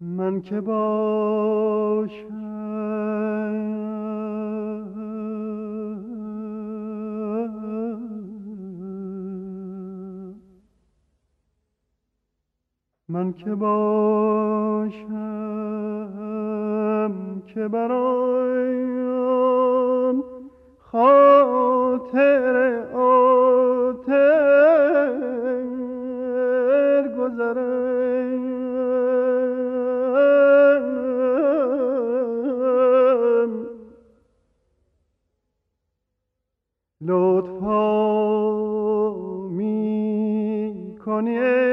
من که باشم. من که باشم که برایم خاطر می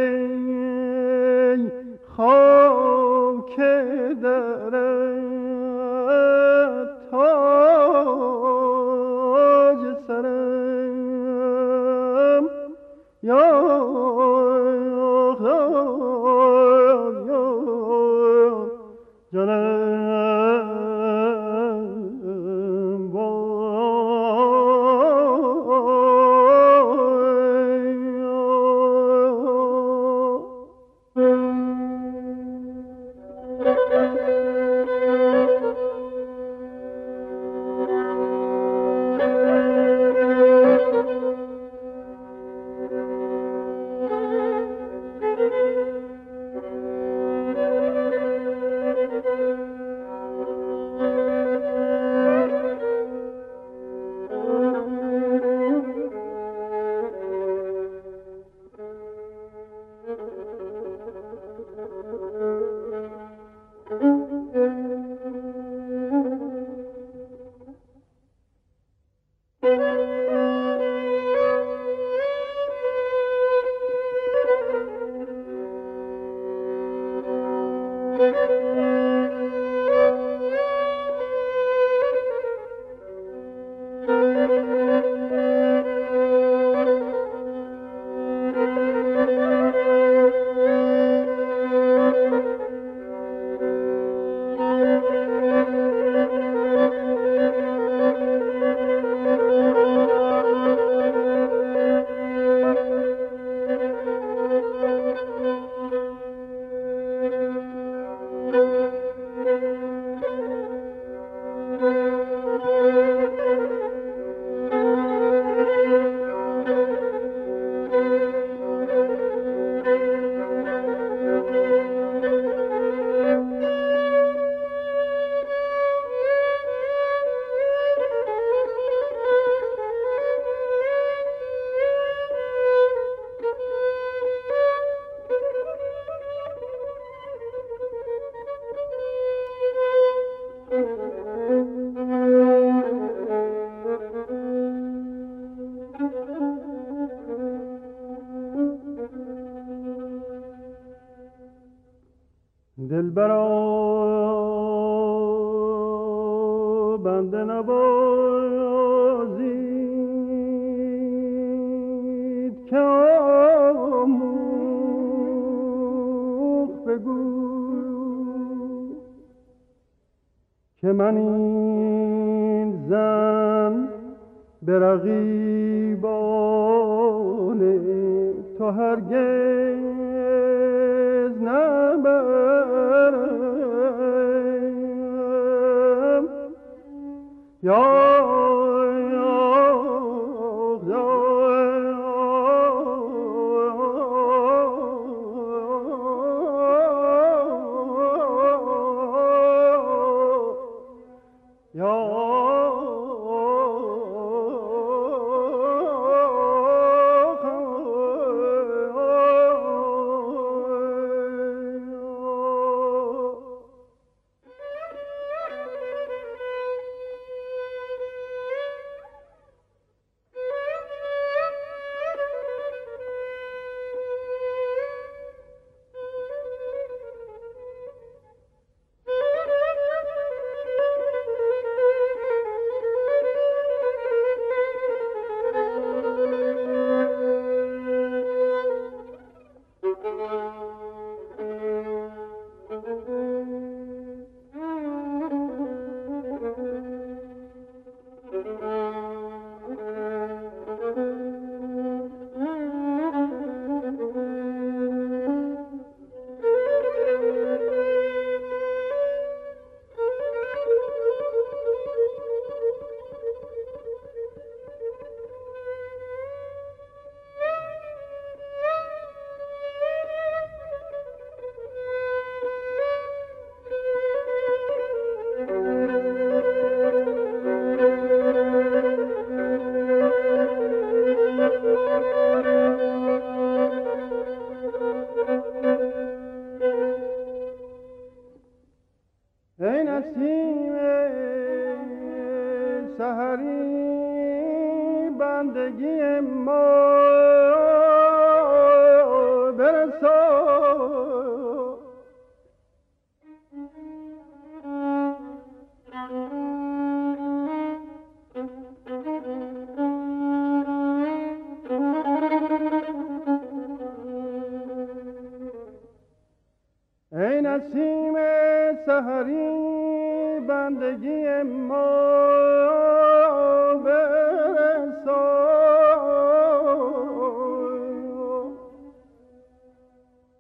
دلبرا بنده نوازید که آموخ بگو که من این زن به رقیبان تو هرگز یا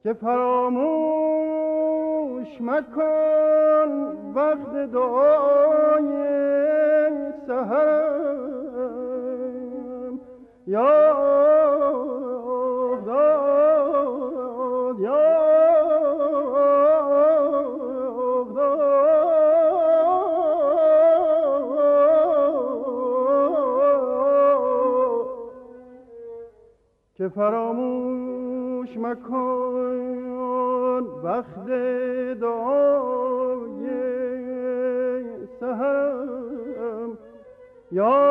که فراموش مکن وقت دعای سهرم یا یا فراموش مکن وقت دعای سهرم یا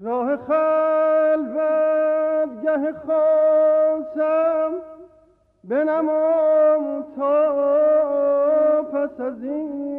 راه خلوت گه خواستم به نمام تا پس از این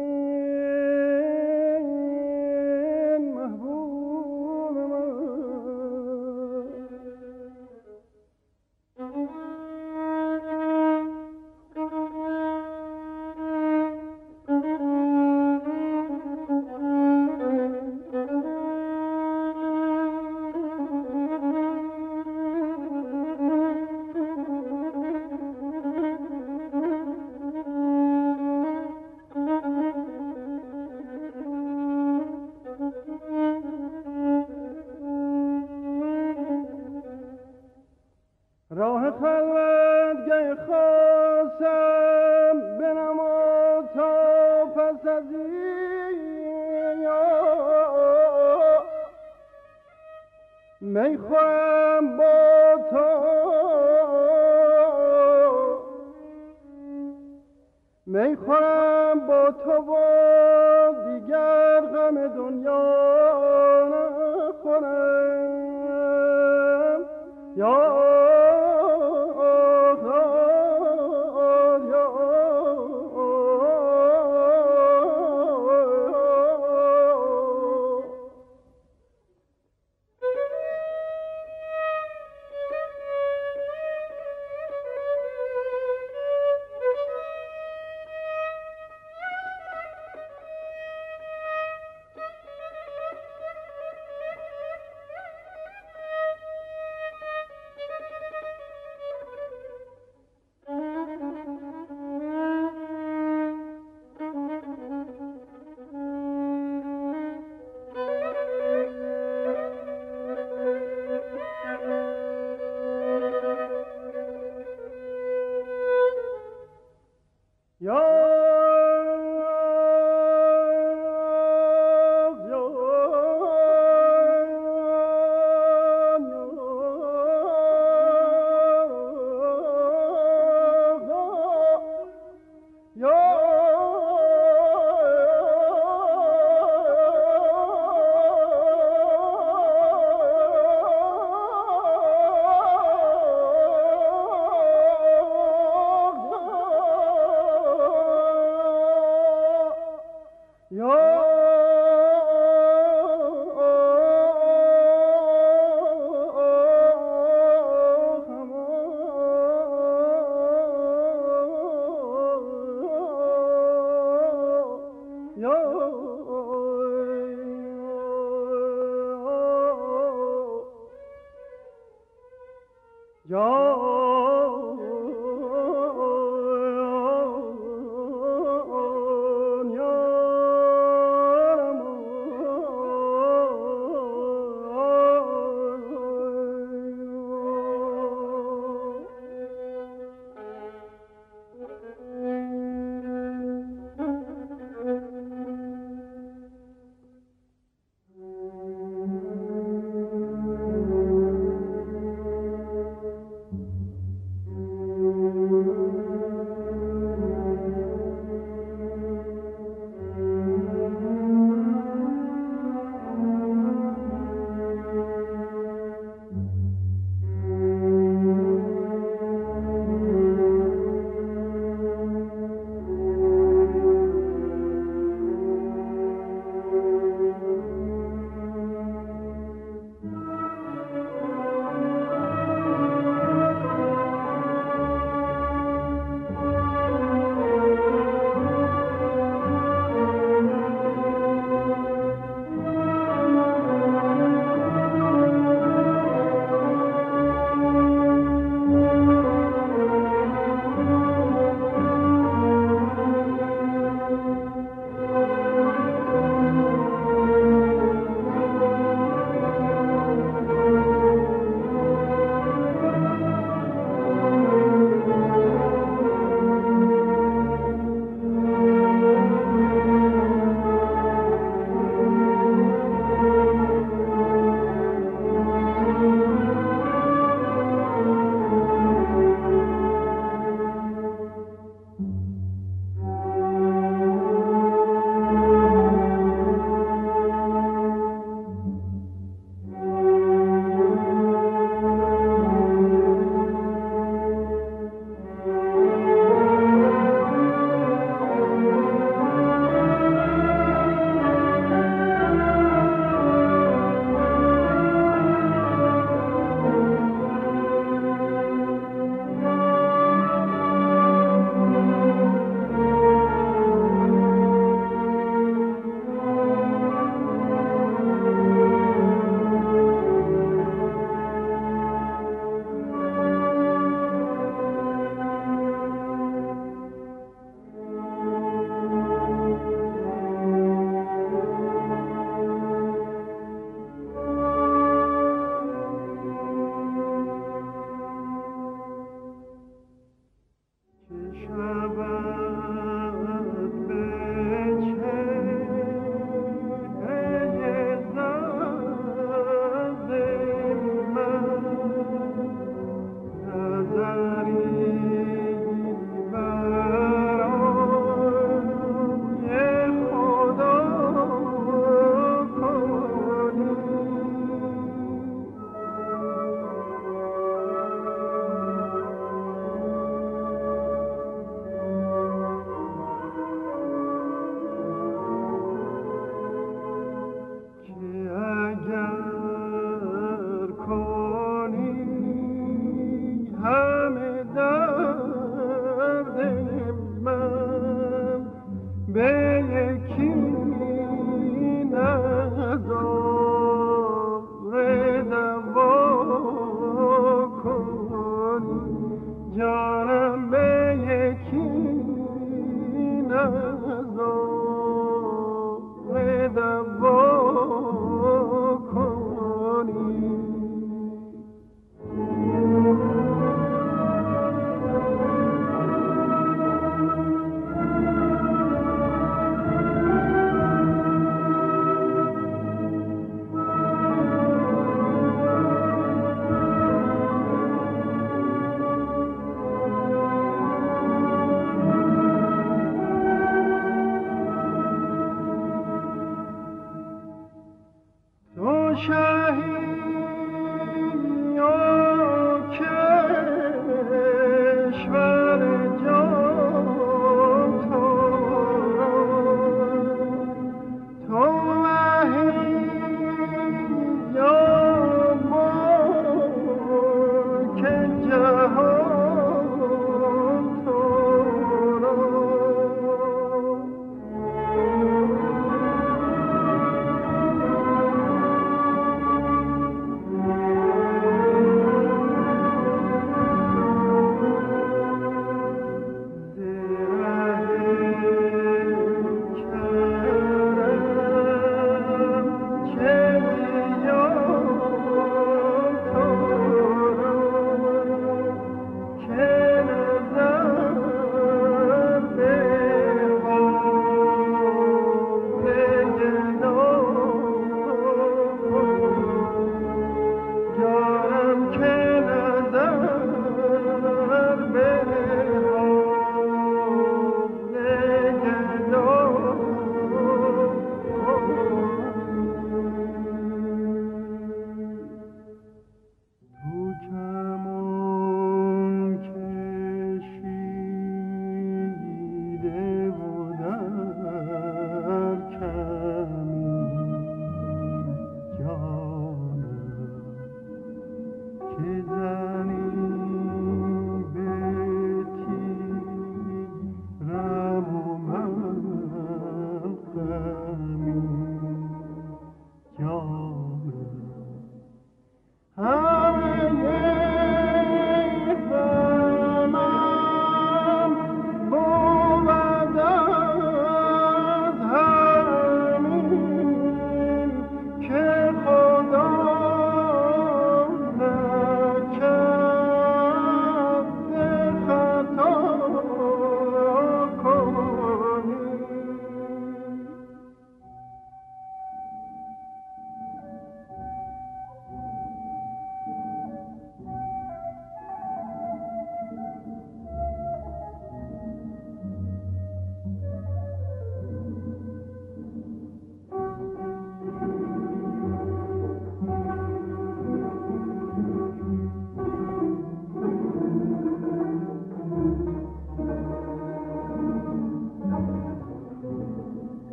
می‌خورم با تو. می‌خورم با تو و دیگر غم دنیا نخورم. یا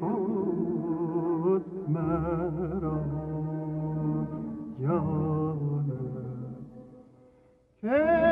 خود مرا یا که